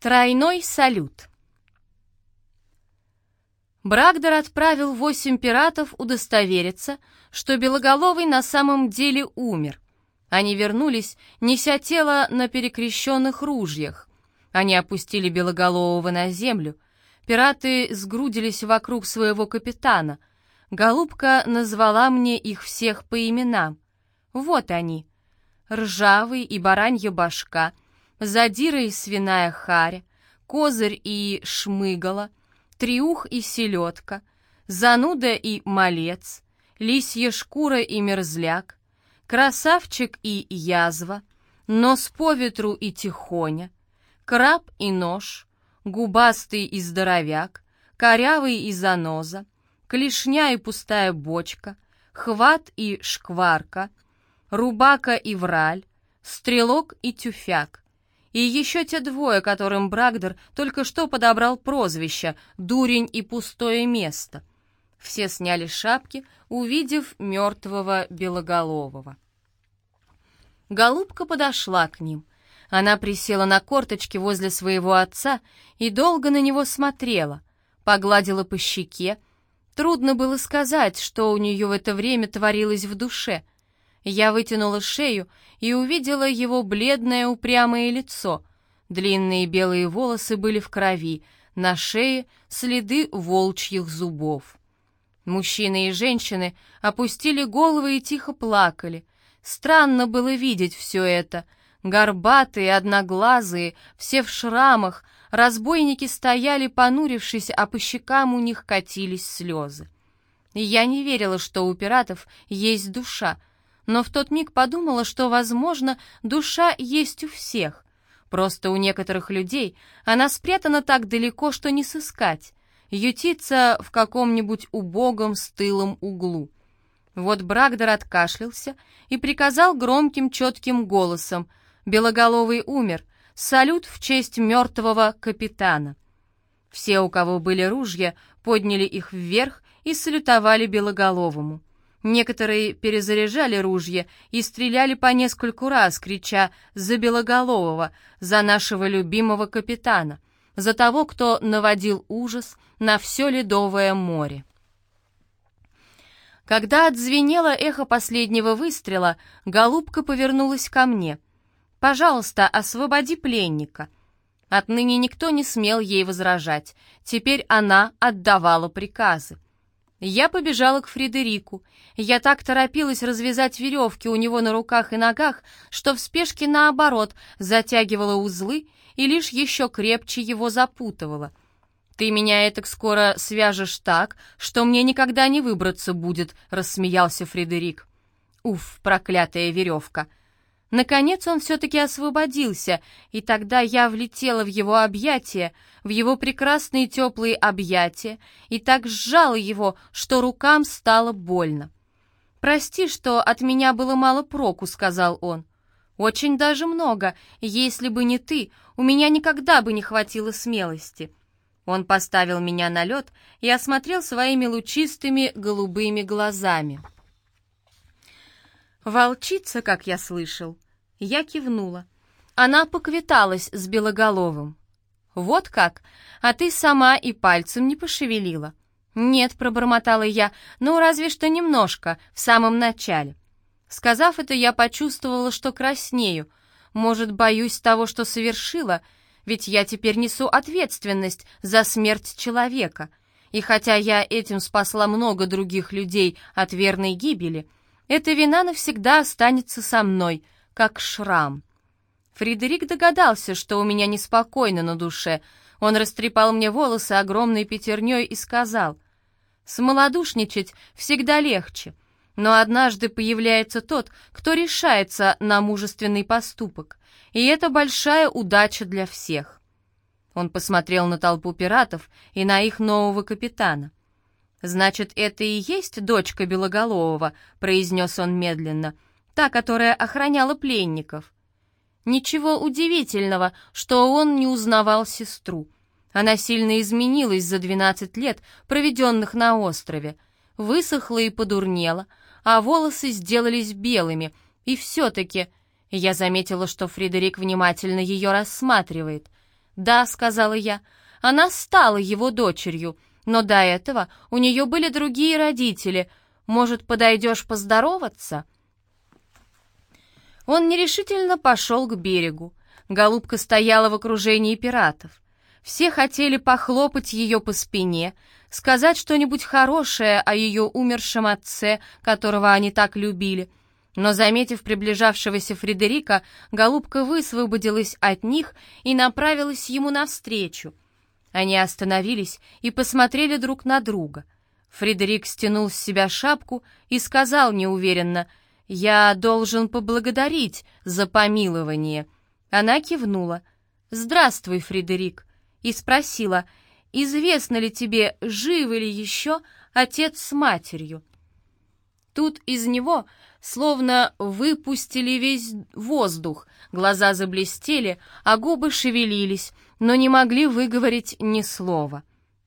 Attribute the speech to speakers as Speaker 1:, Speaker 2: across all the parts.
Speaker 1: Тройной салют. Брагдер отправил восемь пиратов удостовериться, что Белоголовый на самом деле умер. Они вернулись, неся тело на перекрещенных ружьях. Они опустили Белоголового на землю. Пираты сгрудились вокруг своего капитана. Голубка назвала мне их всех по именам. Вот они. Ржавый и баранья башка — задира и свиная харя, козырь и шмыгала, триух и селедка, зануда и малец, лисья шкура и мерзляк, красавчик и язва, нос по ветру и тихоня, краб и нож, губастый и здоровяк, корявый и заноза, клешня и пустая бочка, хват и шкварка, рубака и враль, стрелок и тюфяк, и еще те двое, которым Брагдер только что подобрал прозвище «Дурень» и «Пустое место». Все сняли шапки, увидев мертвого белоголового. Голубка подошла к ним. Она присела на корточки возле своего отца и долго на него смотрела, погладила по щеке. Трудно было сказать, что у нее в это время творилось в душе — я вытянула шею и увидела его бледное упрямое лицо. Длинные белые волосы были в крови, на шее следы волчьих зубов. Мужчины и женщины опустили головы и тихо плакали. Странно было видеть все это. Горбатые, одноглазые, все в шрамах, разбойники стояли, понурившись, а по щекам у них катились слезы. Я не верила, что у пиратов есть душа, но в тот миг подумала, что, возможно, душа есть у всех. Просто у некоторых людей она спрятана так далеко, что не сыскать, ютится в каком-нибудь убогом стылом углу. Вот Брагдер откашлялся и приказал громким четким голосом «Белоголовый умер, салют в честь мертвого капитана». Все, у кого были ружья, подняли их вверх и салютовали Белоголовому. Некоторые перезаряжали ружья и стреляли по нескольку раз, крича «За Белоголового! За нашего любимого капитана! За того, кто наводил ужас на все Ледовое море!» Когда отзвенело эхо последнего выстрела, голубка повернулась ко мне. «Пожалуйста, освободи пленника». Отныне никто не смел ей возражать. Теперь она отдавала приказы. Я побежала к Фредерику. Я так торопилась развязать веревки у него на руках и ногах, что в спешке наоборот затягивала узлы и лишь еще крепче его запутывала. «Ты меня этак скоро свяжешь так, что мне никогда не выбраться будет», — рассмеялся Фредерик. «Уф, проклятая веревка!» Наконец он все-таки освободился, и тогда я влетела в его объятия, в его прекрасные теплые объятия, и так сжала его, что рукам стало больно. «Прости, что от меня было мало проку», — сказал он. «Очень даже много. Если бы не ты, у меня никогда бы не хватило смелости». Он поставил меня на лед и осмотрел своими лучистыми голубыми глазами. «Волчица, как я слышал». Я кивнула. Она поквиталась с Белоголовым. «Вот как? А ты сама и пальцем не пошевелила». «Нет», — пробормотала я, — «ну, разве что немножко, в самом начале». Сказав это, я почувствовала, что краснею. Может, боюсь того, что совершила, ведь я теперь несу ответственность за смерть человека. И хотя я этим спасла много других людей от верной гибели, эта вина навсегда останется со мной, как шрам. Фредерик догадался, что у меня неспокойно на душе. Он растрепал мне волосы огромной пятерней и сказал, «Смолодушничать всегда легче, но однажды появляется тот, кто решается на мужественный поступок, и это большая удача для всех». Он посмотрел на толпу пиратов и на их нового капитана. «Значит, это и есть дочка Белоголового», — произнес он медленно, «та, которая охраняла пленников». Ничего удивительного, что он не узнавал сестру. Она сильно изменилась за 12 лет, проведенных на острове. Высохла и подурнела, а волосы сделались белыми. И все-таки я заметила, что Фредерик внимательно ее рассматривает. «Да», — сказала я, — «она стала его дочерью, но до этого у нее были другие родители. Может, подойдешь поздороваться?» Он нерешительно пошел к берегу. Голубка стояла в окружении пиратов. Все хотели похлопать ее по спине, сказать что-нибудь хорошее о ее умершем отце, которого они так любили. Но, заметив приближавшегося Фредерика, голубка высвободилась от них и направилась ему навстречу. Они остановились и посмотрели друг на друга. Фредерик стянул с себя шапку и сказал неуверенно, «Я должен поблагодарить за помилование». Она кивнула. «Здравствуй, Фредерик», и спросила, «Известно ли тебе, живы ли еще отец с матерью?» Тут из него словно выпустили весь воздух, глаза заблестели, а губы шевелились, но не могли выговорить ни слова.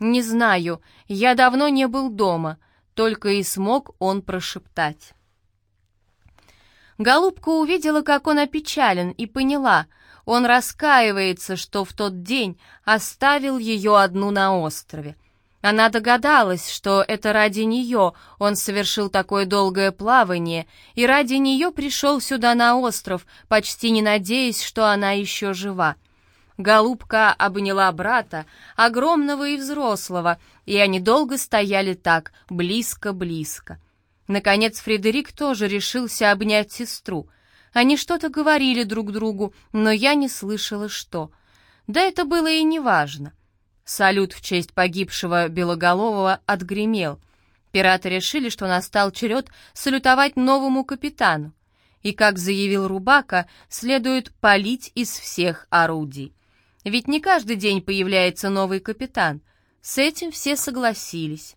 Speaker 1: «Не знаю, я давно не был дома», — только и смог он прошептать. Голубка увидела, как он опечален, и поняла, он раскаивается, что в тот день оставил ее одну на острове. Она догадалась, что это ради нее он совершил такое долгое плавание, и ради нее пришел сюда на остров, почти не надеясь, что она еще жива. Голубка обняла брата, огромного и взрослого, и они долго стояли так, близко-близко. Наконец Фредерик тоже решился обнять сестру. Они что-то говорили друг другу, но я не слышала, что. Да это было и не важно. Салют в честь погибшего Белоголового отгремел. Пираты решили, что настал черед салютовать новому капитану. И, как заявил Рубака, следует палить из всех орудий. Ведь не каждый день появляется новый капитан. С этим все согласились.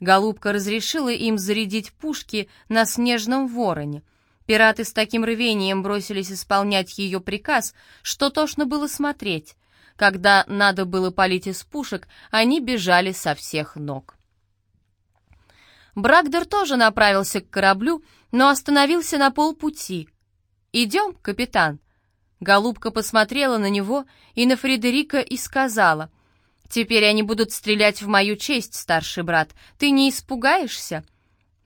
Speaker 1: Голубка разрешила им зарядить пушки на снежном вороне. Пираты с таким рвением бросились исполнять ее приказ, что тошно было смотреть. Когда надо было палить из пушек, они бежали со всех ног. Брагдер тоже направился к кораблю, но остановился на полпути. «Идем, капитан?» Голубка посмотрела на него и на Фредерика и сказала, «Теперь они будут стрелять в мою честь, старший брат. Ты не испугаешься?»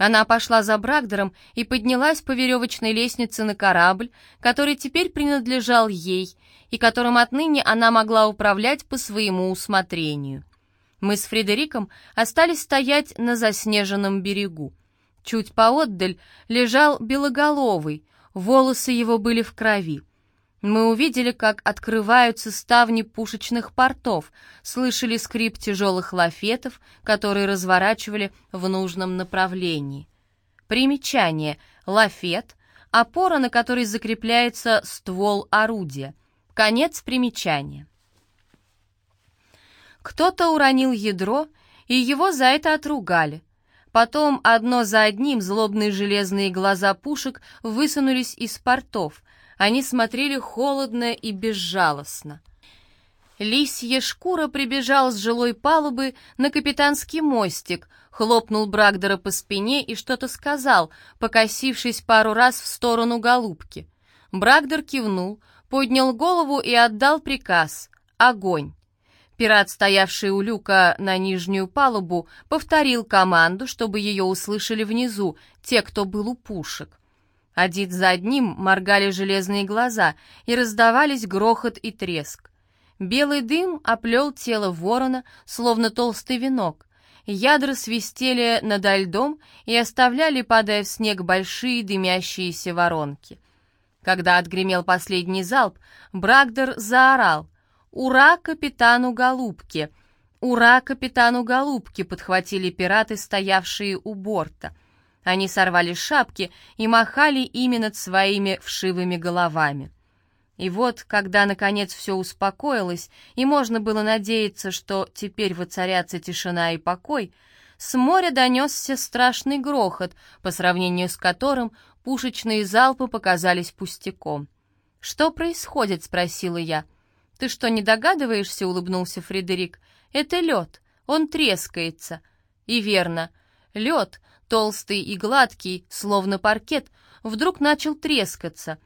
Speaker 1: Она пошла за Брагдером и поднялась по веревочной лестнице на корабль, который теперь принадлежал ей, и которым отныне она могла управлять по своему усмотрению. Мы с Фредериком остались стоять на заснеженном берегу. Чуть поотдаль лежал белоголовый, волосы его были в крови. Мы увидели, как открываются ставни пушечных портов, слышали скрип тяжелых лафетов, которые разворачивали в нужном направлении. Примечание. Лафет — опора, на которой закрепляется ствол орудия. Конец примечания. Кто-то уронил ядро, и его за это отругали. Потом одно за одним злобные железные глаза пушек высунулись из портов — они смотрели холодно и безжалостно. Лисья шкура прибежал с жилой палубы на капитанский мостик, хлопнул Брагдера по спине и что-то сказал, покосившись пару раз в сторону голубки. Брагдер кивнул, поднял голову и отдал приказ «Огонь!». Пират, стоявший у люка на нижнюю палубу, повторил команду, чтобы ее услышали внизу, те, кто был у пушек. Один за одним моргали железные глаза, и раздавались грохот и треск. Белый дым оплел тело ворона, словно толстый венок. Ядра свистели над льдом и оставляли, падая в снег, большие дымящиеся воронки. Когда отгремел последний залп, Брагдер заорал «Ура капитану Голубке!» «Ура капитану Голубке!» подхватили пираты, стоявшие у борта — они сорвали шапки и махали ими над своими вшивыми головами. И вот, когда наконец все успокоилось, и можно было надеяться, что теперь воцарятся тишина и покой, с моря донесся страшный грохот, по сравнению с которым пушечные залпы показались пустяком. «Что происходит?» — спросила я. «Ты что, не догадываешься?» — улыбнулся Фредерик. «Это лед, он трескается». И верно, лед, толстый и гладкий, словно паркет, вдруг начал трескаться.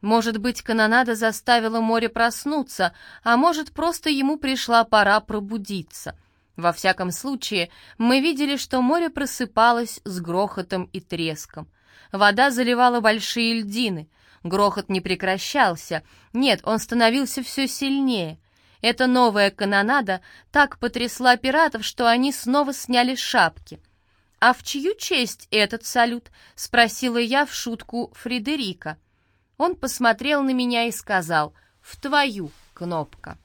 Speaker 1: Может быть, канонада заставила море проснуться, а может, просто ему пришла пора пробудиться. Во всяком случае, мы видели, что море просыпалось с грохотом и треском. Вода заливала большие льдины. Грохот не прекращался. Нет, он становился все сильнее. Эта новая канонада так потрясла пиратов, что они снова сняли шапки. «А в чью честь этот салют?» — спросила я в шутку Фредерика. Он посмотрел на меня и сказал «В твою, Кнопка».